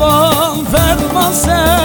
kurban ferman sende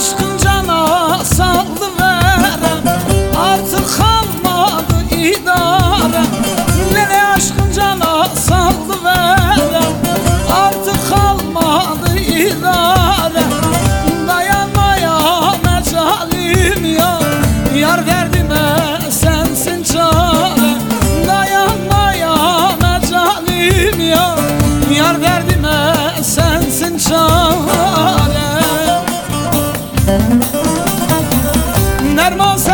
aşkın cana sallıverem Artık kalmadı idare. Lele aşkın cana sallıverem Artık kalmadı idare. نرماز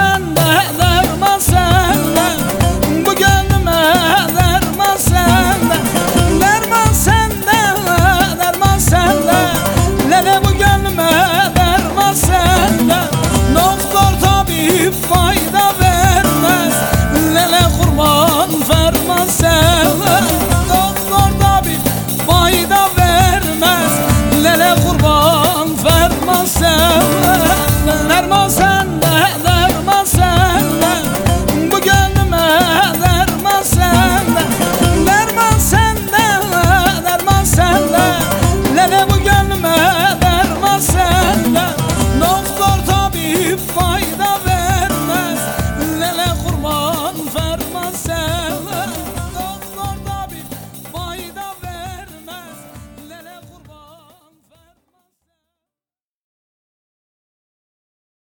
e faz